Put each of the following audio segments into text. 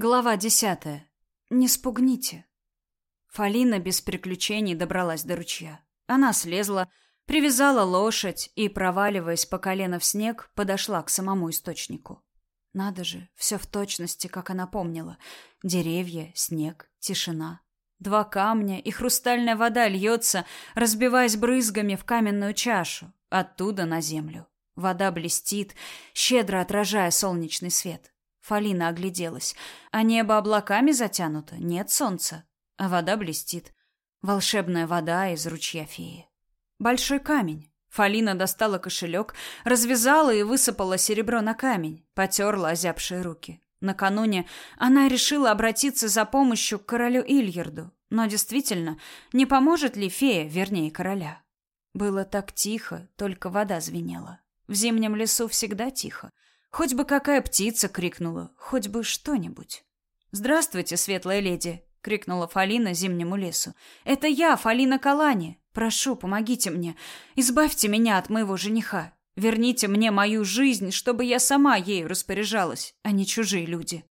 Глава десятая. Не спугните. Фалина без приключений добралась до ручья. Она слезла, привязала лошадь и, проваливаясь по колено в снег, подошла к самому источнику. Надо же, все в точности, как она помнила. Деревья, снег, тишина. Два камня, и хрустальная вода льется, разбиваясь брызгами в каменную чашу, оттуда на землю. Вода блестит, щедро отражая солнечный свет. Фалина огляделась. А небо облаками затянуто, нет солнца, а вода блестит. Волшебная вода из ручья феи. Большой камень. Фалина достала кошелек, развязала и высыпала серебро на камень, потерла озябшие руки. Накануне она решила обратиться за помощью к королю Ильярду, но действительно, не поможет ли фея, вернее, короля? Было так тихо, только вода звенела. В зимнем лесу всегда тихо. Хоть бы какая птица крикнула, хоть бы что-нибудь. «Здравствуйте, светлая леди!» — крикнула Фалина зимнему лесу. «Это я, Фалина Калани. Прошу, помогите мне. Избавьте меня от моего жениха. Верните мне мою жизнь, чтобы я сама ею распоряжалась, а не чужие люди».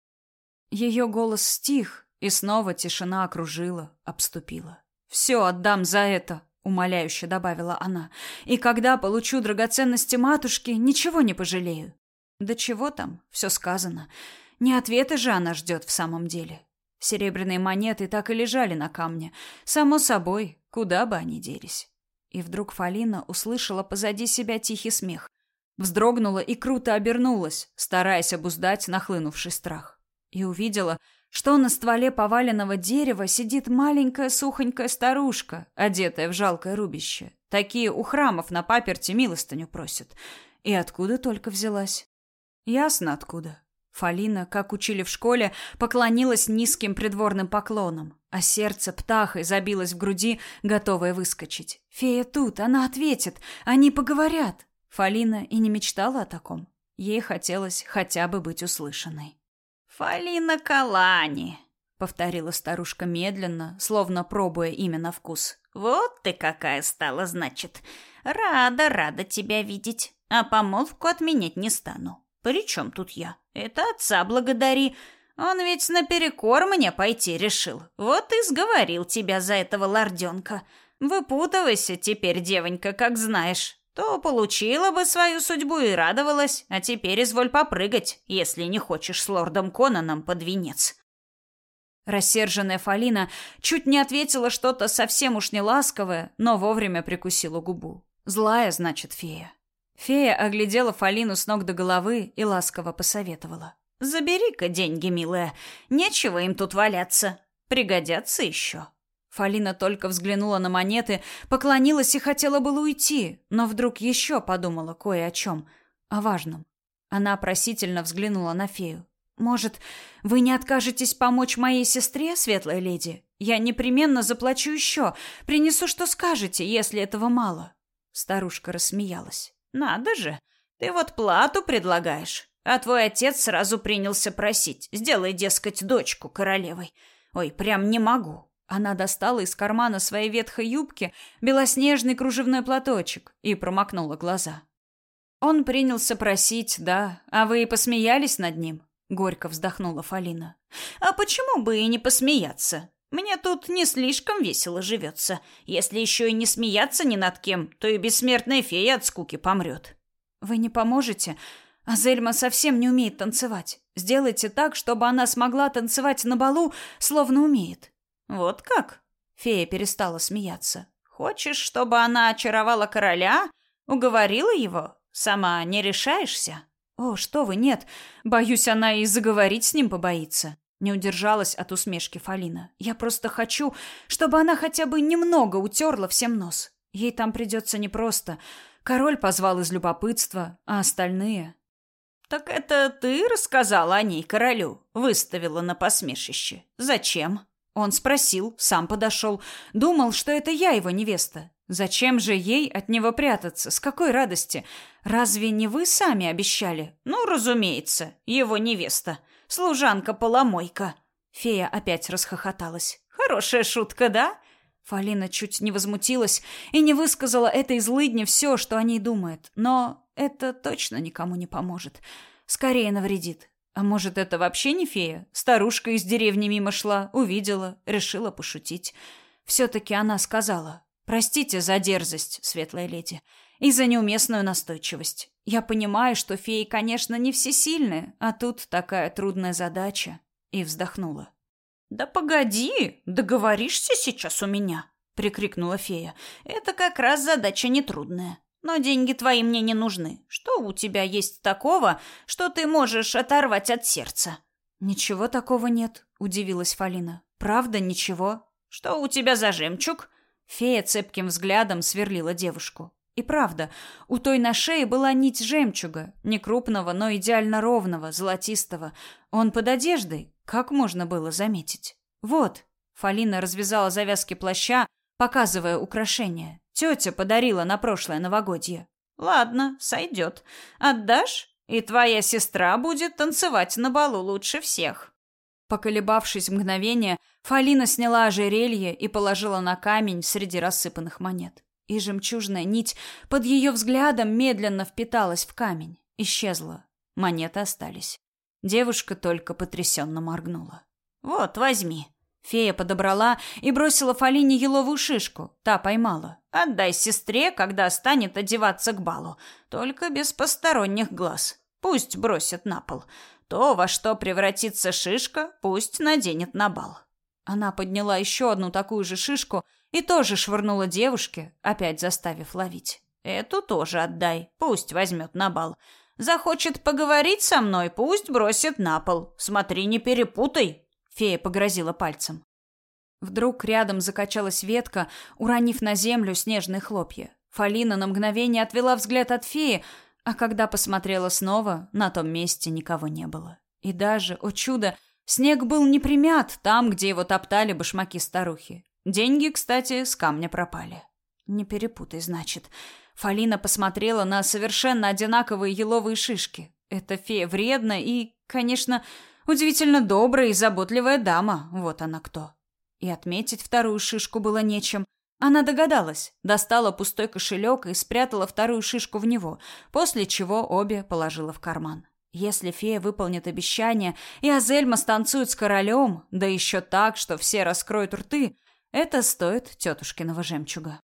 Ее голос стих, и снова тишина окружила, обступила. «Все отдам за это!» — умоляюще добавила она. «И когда получу драгоценности матушки, ничего не пожалею. Да чего там, все сказано. Не ответы же она ждет в самом деле. Серебряные монеты так и лежали на камне. Само собой, куда бы они делись. И вдруг Фалина услышала позади себя тихий смех. Вздрогнула и круто обернулась, стараясь обуздать нахлынувший страх. И увидела, что на стволе поваленного дерева сидит маленькая сухонькая старушка, одетая в жалкое рубище. Такие у храмов на паперти милостыню просят. И откуда только взялась? Ясно откуда. Фалина, как учили в школе, поклонилась низким придворным поклонам, а сердце птахой забилось в груди, готовое выскочить. Фея тут, она ответит, они поговорят. Фалина и не мечтала о таком. Ей хотелось хотя бы быть услышанной. «Фалина Калани», — повторила старушка медленно, словно пробуя имя на вкус. «Вот ты какая стала, значит. Рада, рада тебя видеть, а помолвку отменять не стану. При чем тут я? Это отца благодари. Он ведь наперекор мне пойти решил. Вот и сговорил тебя за этого лорденка. Выпутывайся теперь, девонька, как знаешь. То получила бы свою судьбу и радовалась, а теперь изволь попрыгать, если не хочешь с лордом Конаном под венец. Рассерженная Фалина чуть не ответила что-то совсем уж не ласковое, но вовремя прикусила губу. Злая, значит, фея. Фея оглядела Фалину с ног до головы и ласково посоветовала. «Забери-ка деньги, милая. Нечего им тут валяться. Пригодятся еще». Фалина только взглянула на монеты, поклонилась и хотела было уйти, но вдруг еще подумала кое о чем, о важном. Она просительно взглянула на фею. «Может, вы не откажетесь помочь моей сестре, светлая леди? Я непременно заплачу еще, принесу, что скажете, если этого мало». Старушка рассмеялась. Надо же. Ты вот плату предлагаешь, а твой отец сразу принялся просить: "Сделай, дескать, дочку королевой". Ой, прям не могу. Она достала из кармана своей ветхой юбки белоснежный кружевной платочек и промокнула глаза. Он принялся просить, да, а вы и посмеялись над ним, горько вздохнула Фалина. А почему бы и не посмеяться? Мне тут не слишком весело живется. Если еще и не смеяться ни над кем, то и бессмертная фея от скуки помрет. Вы не поможете? А Зельма совсем не умеет танцевать. Сделайте так, чтобы она смогла танцевать на балу, словно умеет. Вот как? Фея перестала смеяться. Хочешь, чтобы она очаровала короля? Уговорила его? Сама не решаешься? О, что вы, нет. Боюсь, она и заговорить с ним побоится. Не удержалась от усмешки Фалина. Я просто хочу, чтобы она хотя бы немного утерла всем нос. Ей там придется непросто. Король позвал из любопытства, а остальные... Так это ты рассказала о ней королю? Выставила на посмешище. Зачем? Он спросил, сам подошел. Думал, что это я его невеста. Зачем же ей от него прятаться? С какой радости? Разве не вы сами обещали? Ну, разумеется, его невеста. Служанка-поломойка. Фея опять расхохоталась. Хорошая шутка, да? Фалина чуть не возмутилась и не высказала этой злыдне все, что о ней думает. Но это точно никому не поможет. Скорее навредит. А может, это вообще не фея? Старушка из деревни мимо шла, увидела, решила пошутить. Все-таки она сказала, «Простите за дерзость, светлая леди, и за неуместную настойчивость. Я понимаю, что феи, конечно, не всесильны, а тут такая трудная задача». И вздохнула. «Да погоди, договоришься сейчас у меня», — прикрикнула фея. «Это как раз задача нетрудная. Но деньги твои мне не нужны. Что у тебя есть такого, что ты можешь оторвать от сердца? Ничего такого нет, удивилась Фалина. Правда, ничего. Что у тебя за жемчуг? Фея цепким взглядом сверлила девушку. И правда, у той на шее была нить жемчуга, не крупного, но идеально ровного, золотистого. Он под одеждой, как можно было заметить. Вот, Фалина развязала завязки плаща, показывая украшение. Тетя подарила на прошлое новогодье. Ладно, сойдет. Отдашь? И твоя сестра будет танцевать на балу лучше всех. Поколебавшись мгновение, Фалина сняла ожерелье и положила на камень среди рассыпанных монет. И жемчужная нить под ее взглядом медленно впиталась в камень, исчезла. Монеты остались. Девушка только потрясенно моргнула. «Вот, возьми», Фея подобрала и бросила Фалине еловую шишку. Та поймала. «Отдай сестре, когда станет одеваться к балу. Только без посторонних глаз. Пусть бросит на пол. То, во что превратится шишка, пусть наденет на бал». Она подняла еще одну такую же шишку и тоже швырнула девушке, опять заставив ловить. «Эту тоже отдай. Пусть возьмет на бал. Захочет поговорить со мной, пусть бросит на пол. Смотри, не перепутай». Фея погрозила пальцем. Вдруг рядом закачалась ветка, уронив на землю снежные хлопья. Фалина на мгновение отвела взгляд от феи, а когда посмотрела снова, на том месте никого не было. И даже, о чудо, снег был не примят там, где его топтали башмаки старухи. Деньги, кстати, с камня пропали. Не перепутай, значит. Фалина посмотрела на совершенно одинаковые еловые шишки. Эта фея вредна и, конечно, Удивительно добрая и заботливая дама, вот она кто. И отметить вторую шишку было нечем. Она догадалась, достала пустой кошелек и спрятала вторую шишку в него, после чего обе положила в карман. Если фея выполнит обещание, и Азельма станцует с королем, да еще так, что все раскроют рты, это стоит тетушкиного жемчуга.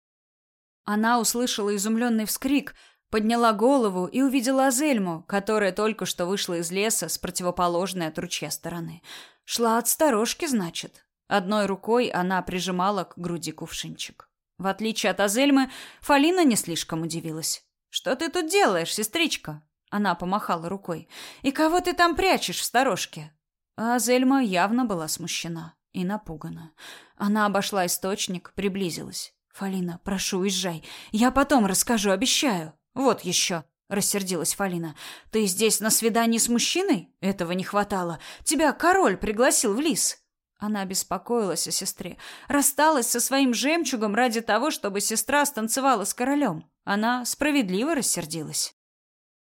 Она услышала изумленный вскрик, Подняла голову и увидела Азельму, которая только что вышла из леса с противоположной от ручья стороны. Шла от сторожки, значит. Одной рукой она прижимала к груди кувшинчик. В отличие от Азельмы, Фалина не слишком удивилась. «Что ты тут делаешь, сестричка?» Она помахала рукой. «И кого ты там прячешь в сторожке?» А Азельма явно была смущена и напугана. Она обошла источник, приблизилась. «Фалина, прошу, уезжай. Я потом расскажу, обещаю». Вот еще, рассердилась Фалина. Ты здесь на свидании с мужчиной? Этого не хватало. Тебя король пригласил в лис. Она беспокоилась о сестре, рассталась со своим жемчугом ради того, чтобы сестра станцевала с королем. Она справедливо рассердилась.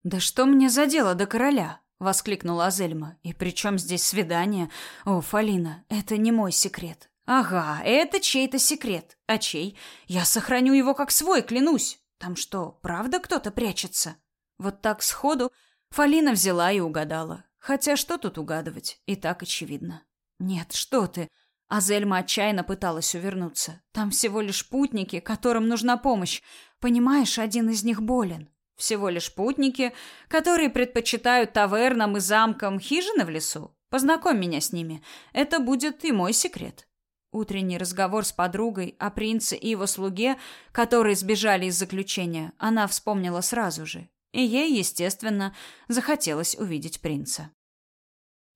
Да что мне за дело до короля? воскликнула Азельма. И при чем здесь свидание? О, Фалина, это не мой секрет. Ага, это чей-то секрет. А чей? Я сохраню его как свой, клянусь. Там что, правда кто-то прячется? Вот так сходу Фалина взяла и угадала. Хотя что тут угадывать? И так очевидно. Нет, что ты? Азельма отчаянно пыталась увернуться. Там всего лишь путники, которым нужна помощь. Понимаешь, один из них болен. Всего лишь путники, которые предпочитают тавернам и замкам хижины в лесу. Познакомь меня с ними. Это будет и мой секрет. Утренний разговор с подругой о принце и его слуге, которые сбежали из заключения, она вспомнила сразу же. И ей, естественно, захотелось увидеть принца.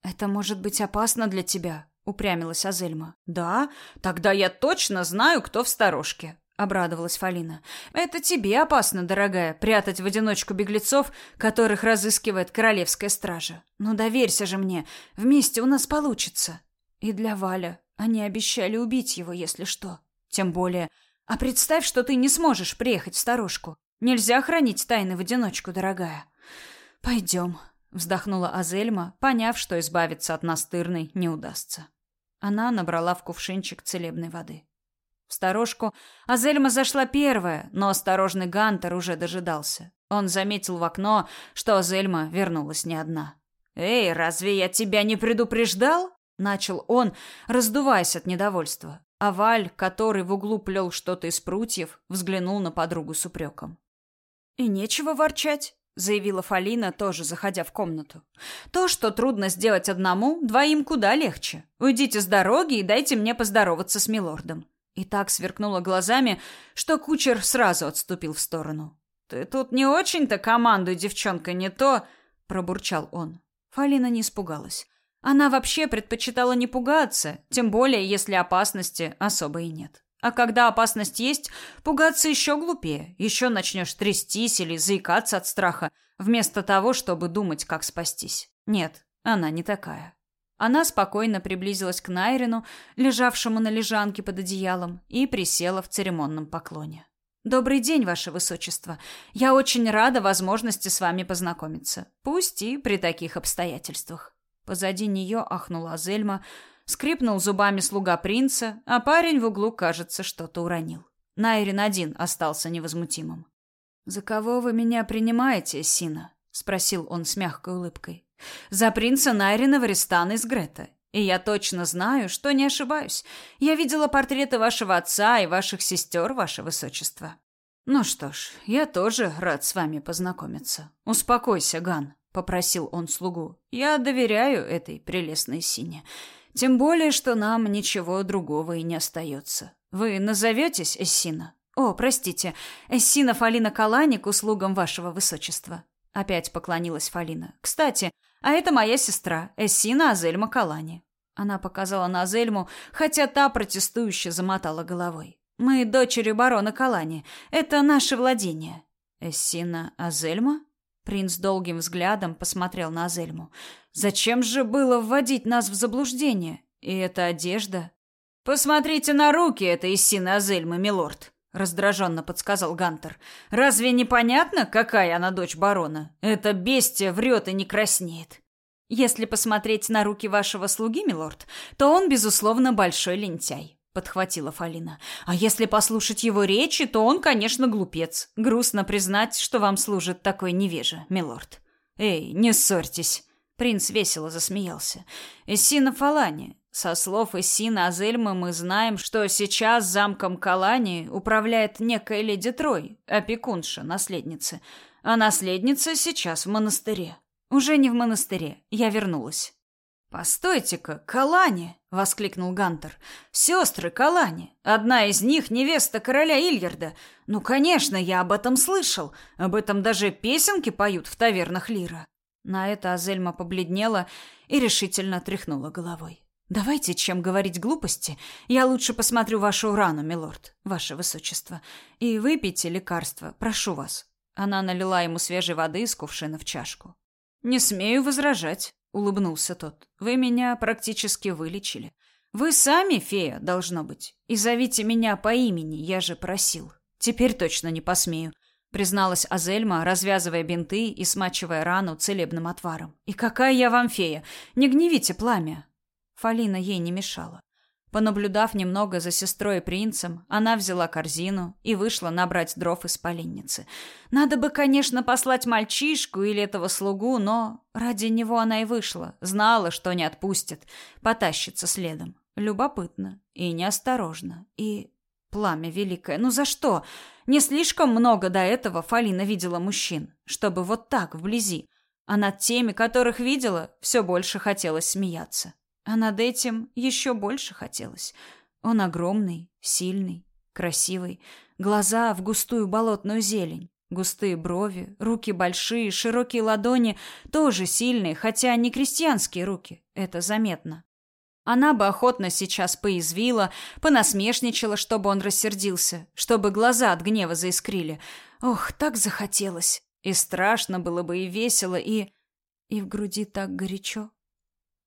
«Это может быть опасно для тебя», — упрямилась Азельма. «Да? Тогда я точно знаю, кто в сторожке», — обрадовалась Фалина. «Это тебе опасно, дорогая, прятать в одиночку беглецов, которых разыскивает королевская стража. Ну доверься же мне, вместе у нас получится. И для Валя, они обещали убить его, если что. Тем более... А представь, что ты не сможешь приехать в сторожку. Нельзя хранить тайны в одиночку, дорогая. Пойдем, вздохнула Азельма, поняв, что избавиться от настырной не удастся. Она набрала в кувшинчик целебной воды. В сторожку Азельма зашла первая, но осторожный Гантер уже дожидался. Он заметил в окно, что Азельма вернулась не одна. «Эй, разве я тебя не предупреждал?» Начал он, раздуваясь от недовольства. А Валь, который в углу плел что-то из прутьев, взглянул на подругу с упреком. «И нечего ворчать», — заявила Фалина, тоже заходя в комнату. «То, что трудно сделать одному, двоим куда легче. Уйдите с дороги и дайте мне поздороваться с милордом». И так сверкнула глазами, что кучер сразу отступил в сторону. «Ты тут не очень-то командуй, девчонка, не то...» — пробурчал он. Фалина не испугалась. Она вообще предпочитала не пугаться, тем более, если опасности особо и нет. А когда опасность есть, пугаться еще глупее. Еще начнешь трястись или заикаться от страха, вместо того, чтобы думать, как спастись. Нет, она не такая. Она спокойно приблизилась к Найрину, лежавшему на лежанке под одеялом, и присела в церемонном поклоне. «Добрый день, Ваше Высочество. Я очень рада возможности с вами познакомиться, пусть и при таких обстоятельствах». Позади нее ахнула Азельма, скрипнул зубами слуга принца, а парень в углу, кажется, что-то уронил. Найрин один остался невозмутимым. «За кого вы меня принимаете, Сина?» — спросил он с мягкой улыбкой. «За принца Найрина Варистана из Грета. И я точно знаю, что не ошибаюсь. Я видела портреты вашего отца и ваших сестер, ваше высочество». «Ну что ж, я тоже рад с вами познакомиться. Успокойся, Ган. — попросил он слугу. «Я доверяю этой прелестной сине. Тем более, что нам ничего другого и не остается. Вы назоветесь Эссина?» «О, простите, Эссина Фалина Калани к услугам вашего высочества». Опять поклонилась Фалина. «Кстати, а это моя сестра, Эссина Азельма Калани». Она показала на Азельму, хотя та протестующе замотала головой. «Мы дочери барона Калани. Это наше владение». «Эссина Азельма?» Принц долгим взглядом посмотрел на Азельму. Зачем же было вводить нас в заблуждение? И эта одежда? Посмотрите на руки этой Иссины Азельмы, милорд, раздраженно подсказал Гантер. Разве не понятно, какая она дочь барона? Эта бестия врет и не краснеет. Если посмотреть на руки вашего слуги, милорд, то он безусловно большой лентяй подхватила Фалина. А если послушать его речи, то он, конечно, глупец. Грустно признать, что вам служит такой невежа, милорд. Эй, не ссорьтесь. Принц весело засмеялся. Эссина Фалани. Со слов Эссина Азельмы мы знаем, что сейчас замком Калани управляет некая леди Трой, опекунша, наследница. А наследница сейчас в монастыре. Уже не в монастыре. Я вернулась. «Постойте-ка, Калани!» — воскликнул Гантер. «Сестры Калани! Одна из них — невеста короля Ильярда. Ну, конечно, я об этом слышал. Об этом даже песенки поют в тавернах Лира». На это Азельма побледнела и решительно тряхнула головой. «Давайте, чем говорить глупости, я лучше посмотрю вашу рану, милорд, ваше высочество, и выпейте лекарство, прошу вас». Она налила ему свежей воды из кувшина в чашку. «Не смею возражать», улыбнулся тот. Вы меня практически вылечили. Вы сами фея, должно быть. И зовите меня по имени, я же просил. Теперь точно не посмею, призналась Азельма, развязывая бинты и смачивая рану целебным отваром. И какая я вам фея? Не гневите пламя. Фалина ей не мешала. Понаблюдав немного за сестрой и принцем, она взяла корзину и вышла набрать дров из поленницы. Надо бы, конечно, послать мальчишку или этого слугу, но ради него она и вышла. Знала, что не отпустит, потащится следом. Любопытно и неосторожно. И пламя великое. Ну за что? Не слишком много до этого Фалина видела мужчин, чтобы вот так вблизи. А над теми, которых видела, все больше хотелось смеяться. А над этим еще больше хотелось. Он огромный, сильный, красивый, глаза в густую болотную зелень, густые брови, руки большие, широкие ладони, тоже сильные, хотя не крестьянские руки, это заметно. Она бы охотно сейчас поязвила, понасмешничала, чтобы он рассердился, чтобы глаза от гнева заискрили. Ох, так захотелось. И страшно было бы, и весело, и... И в груди так горячо.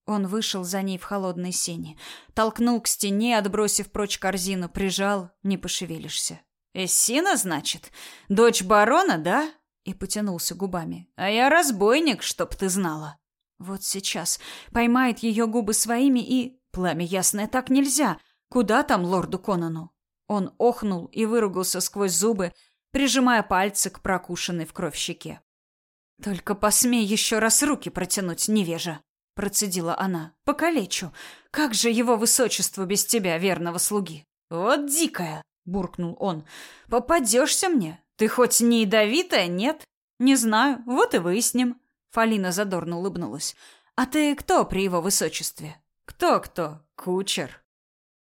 Он вышел за ней в холодной сени, толкнул к стене, отбросив прочь корзину, прижал, не пошевелишься. «Эссина, значит? Дочь барона, да?» И потянулся губами. «А я разбойник, чтоб ты знала». Вот сейчас поймает ее губы своими и... Пламя ясное, так нельзя. Куда там лорду Конану? Он охнул и выругался сквозь зубы, прижимая пальцы к прокушенной в кровь щеке. Только посмей еще раз руки протянуть, невежа, процедила она. Покалечу. Как же его высочество без тебя, верного слуги? Вот дикая, буркнул он. Попадешься мне. Ты хоть не ядовитая, нет? Не знаю. Вот и выясним. Фалина задорно улыбнулась. А ты кто при его высочестве? Кто-кто? Кучер.